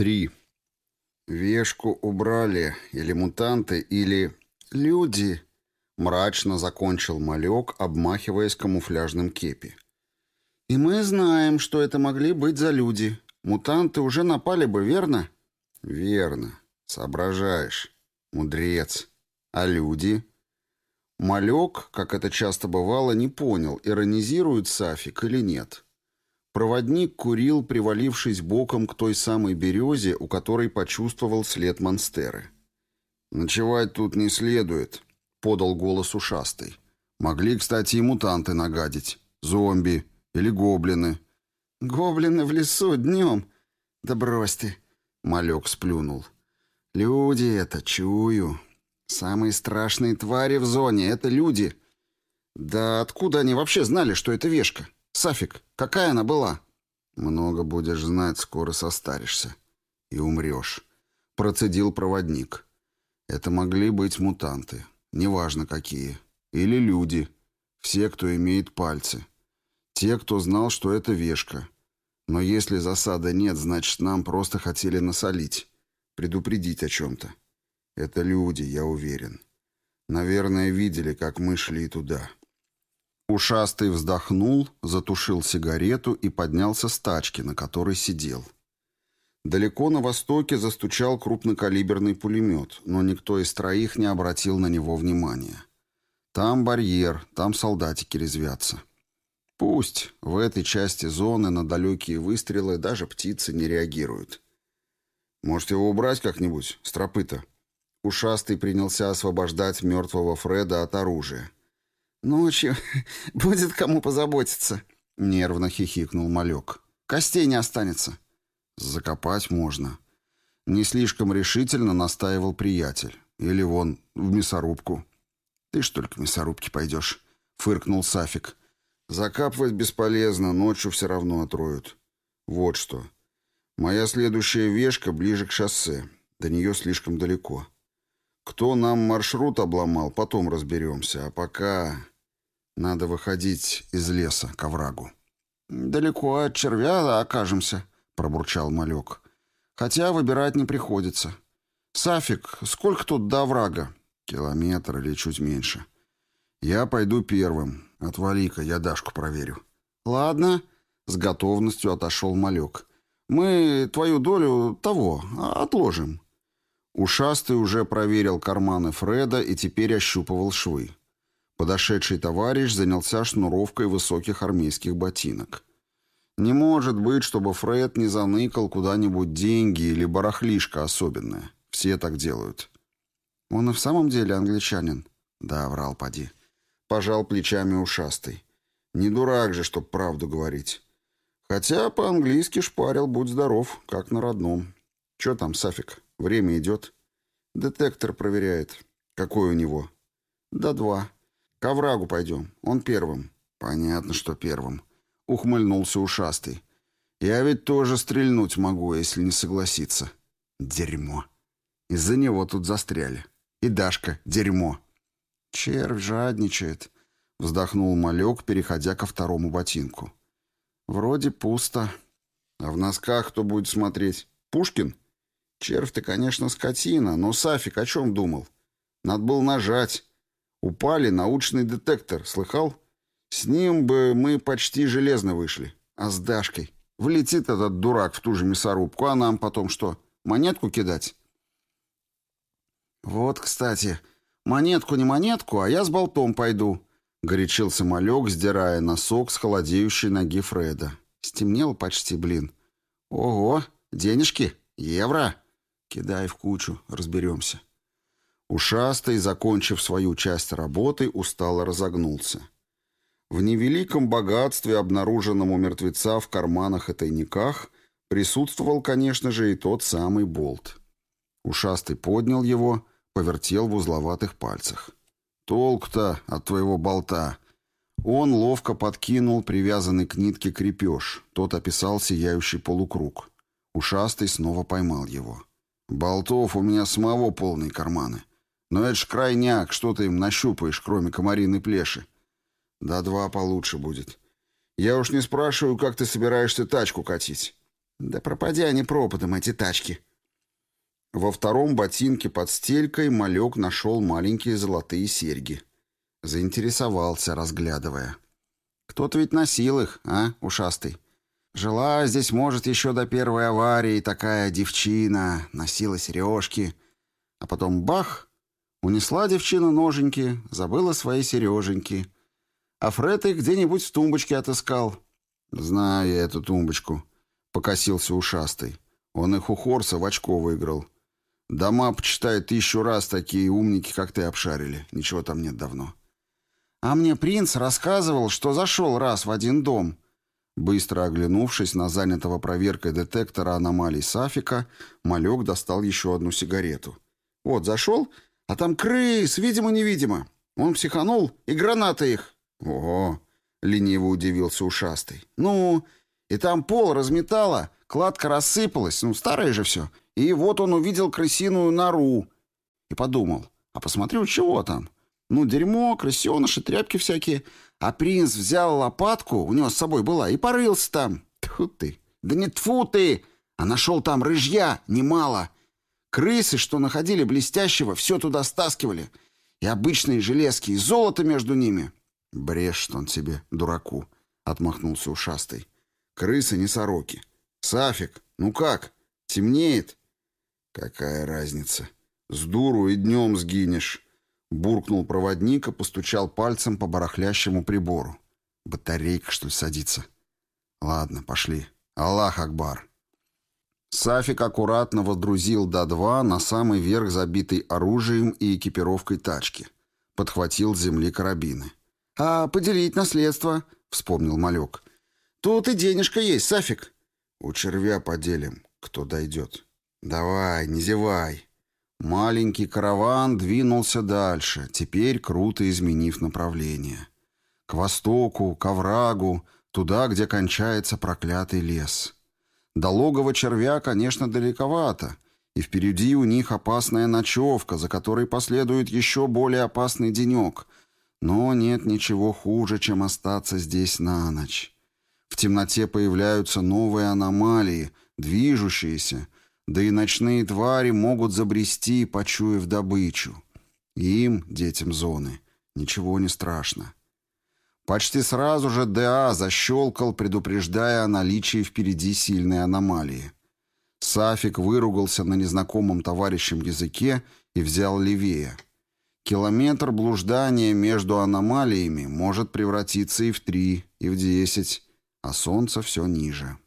Три. Вешку убрали или мутанты, или люди, мрачно закончил малек, обмахиваясь камуфляжным кепи. И мы знаем, что это могли быть за люди. Мутанты уже напали бы, верно? Верно. Соображаешь. Мудрец. А люди? Малек, как это часто бывало, не понял, иронизирует Сафик или нет. Проводник курил, привалившись боком к той самой березе, у которой почувствовал след монстеры. «Ночевать тут не следует», — подал голос ушастый. «Могли, кстати, и мутанты нагадить. Зомби или гоблины». «Гоблины в лесу днем? Да брось ты!» — малек сплюнул. «Люди это, чую. Самые страшные твари в зоне — это люди. Да откуда они вообще знали, что это вешка?» Сафик, какая она была?» «Много будешь знать, скоро состаришься. И умрешь», — процедил проводник. «Это могли быть мутанты, неважно какие. Или люди. Все, кто имеет пальцы. Те, кто знал, что это вешка. Но если засады нет, значит, нам просто хотели насолить, предупредить о чем-то. Это люди, я уверен. Наверное, видели, как мы шли туда». Ушастый вздохнул, затушил сигарету и поднялся с тачки, на которой сидел. Далеко на востоке застучал крупнокалиберный пулемет, но никто из троих не обратил на него внимания. Там барьер, там солдатики резвятся. Пусть в этой части зоны на далекие выстрелы даже птицы не реагируют. Может, его убрать как-нибудь, стропы-то? Ушастый принялся освобождать мертвого Фреда от оружия. «Ночью будет кому позаботиться», — нервно хихикнул малек. «Костей не останется». «Закопать можно». Не слишком решительно настаивал приятель. Или вон, в мясорубку. «Ты ж только в мясорубке пойдешь», — фыркнул Сафик. «Закапывать бесполезно, ночью все равно отроют. Вот что. Моя следующая вешка ближе к шоссе. До нее слишком далеко. Кто нам маршрут обломал, потом разберемся. А пока надо выходить из леса к оврагу. «Далеко от червя окажемся», — пробурчал малек. «Хотя выбирать не приходится. Сафик, сколько тут до оврага?» «Километр или чуть меньше. Я пойду первым. Отвали-ка, я Дашку проверю». «Ладно», — с готовностью отошел малек. «Мы твою долю того отложим». Ушастый уже проверил карманы Фреда и теперь ощупывал швы. Подошедший товарищ занялся шнуровкой высоких армейских ботинок. Не может быть, чтобы Фред не заныкал куда-нибудь деньги или барахлишко особенное. Все так делают. Он и в самом деле англичанин? Да, врал поди. Пожал плечами ушастый. Не дурак же, чтоб правду говорить. Хотя по-английски шпарил, будь здоров, как на родном. Че там, Сафик? Время идет. Детектор проверяет. Какой у него? Да два. К оврагу пойдем. Он первым. Понятно, что первым. Ухмыльнулся ушастый. Я ведь тоже стрельнуть могу, если не согласиться. Дерьмо. Из-за него тут застряли. И Дашка — дерьмо. Червь жадничает. Вздохнул малек, переходя ко второму ботинку. Вроде пусто. А в носках кто будет смотреть? Пушкин? Червь ты, конечно, скотина, но Сафик о чем думал? Надо было нажать. Упали научный детектор, слыхал? С ним бы мы почти железно вышли. А с Дашкой? Влетит этот дурак в ту же мясорубку, а нам потом что, монетку кидать? Вот, кстати, монетку не монетку, а я с болтом пойду. Горячился малек, сдирая носок с холодеющей ноги Фреда. Стемнело почти, блин. Ого, денежки, евро. Кидай в кучу, разберемся. Ушастый, закончив свою часть работы, устало разогнулся. В невеликом богатстве, обнаруженном у мертвеца в карманах и тайниках, присутствовал, конечно же, и тот самый болт. Ушастый поднял его, повертел в узловатых пальцах. «Толк-то от твоего болта!» Он ловко подкинул привязанный к нитке крепеж. Тот описал сияющий полукруг. Ушастый снова поймал его. Болтов у меня самого полные карманы. Но это ж крайняк, что ты им нащупаешь, кроме комариной плеши? Да два получше будет. Я уж не спрашиваю, как ты собираешься тачку катить. Да пропадя они пропадом, эти тачки. Во втором ботинке под стелькой малек нашел маленькие золотые серьги. Заинтересовался, разглядывая. Кто-то ведь носил их, а, ушастый? Жила здесь, может, еще до первой аварии такая девчина, носила сережки. А потом бах, унесла девчина ноженьки, забыла свои сереженьки. А Фред их где-нибудь в тумбочке отыскал. Знаю я эту тумбочку, покосился ушастый. Он их у Хорса в очко выиграл. Дома, почитай, тысячу раз такие умники, как ты, обшарили. Ничего там нет давно. А мне принц рассказывал, что зашел раз в один дом. Быстро оглянувшись на занятого проверкой детектора аномалий Сафика, малек достал еще одну сигарету. Вот, зашел, а там крыс, видимо-невидимо. Он психанул, и гранаты их. Ого, лениво удивился ушастый. Ну, и там пол разметало, кладка рассыпалась, ну, старое же все. И вот он увидел крысиную нору. И подумал, а посмотрю, чего там. Ну, дерьмо, крысеныши, тряпки всякие. А принц взял лопатку, у него с собой была, и порылся там. Тьфу ты. Да не тфу ты, а нашел там рыжья, немало. Крысы, что находили блестящего, все туда стаскивали. И обычные железки, и золото между ними. Брешет он себе, дураку, отмахнулся ушастый. Крысы не сороки. Сафик, ну как, темнеет? Какая разница? С дуру и днем сгинешь. Буркнул проводник и постучал пальцем по барахлящему прибору. Батарейка, что ли, садится? Ладно, пошли. Аллах Акбар. Сафик аккуратно водрузил Да-2 на самый верх забитый оружием и экипировкой тачки. Подхватил с земли карабины. «А поделить наследство?» — вспомнил малек. «Тут и денежка есть, Сафик». «У червя поделим, кто дойдет». «Давай, не зевай». Маленький караван двинулся дальше, теперь круто изменив направление. К востоку, к оврагу, туда, где кончается проклятый лес. До логова червя, конечно, далековато, и впереди у них опасная ночевка, за которой последует еще более опасный денек. Но нет ничего хуже, чем остаться здесь на ночь. В темноте появляются новые аномалии, движущиеся, да и ночные твари могут забрести, почуяв добычу. Им, детям зоны, ничего не страшно. Почти сразу же ДА защелкал, предупреждая о наличии впереди сильной аномалии. Сафик выругался на незнакомом товарищем языке и взял левее. Километр блуждания между аномалиями может превратиться и в три, и в десять, а солнце все ниже.